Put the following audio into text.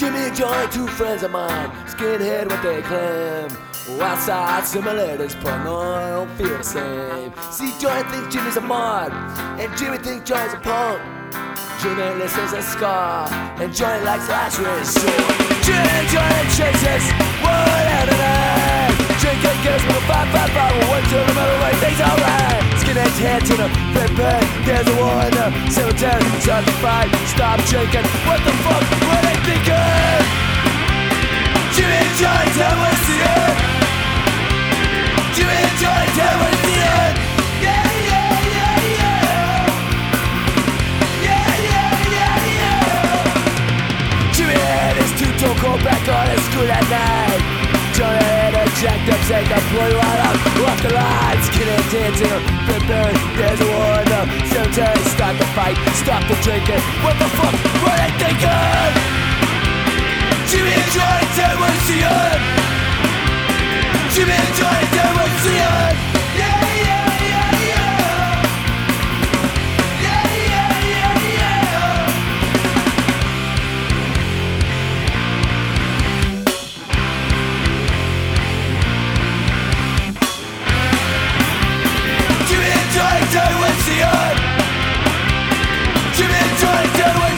Jimmy and Johnny, two friends of mine, skinhead what they claim. Outside similarities, but no, I don't feel the same. See, Johnny thinks Jimmy's a mod, and Jimmy thinks Johnny's a punk. Jimmy listens to ska, and Johnny likes Ashwin. So, Jimmy and Johnny chases, whatever night. Drinking girls with a 555, one to the middle, everything's alright. Skinhead's head to the bed, there's a war in the cemetery. Start to fight, stop drinking. What the fuck school at night. A jacked up sack that blew right up off the lights. Skinhead dancing, flipping, there's a war in the cemetery. Start the fight, stop the drinking. What the fuck were they thinking? Jimmy and tell me what's the end. Jimmy and Johnny, I do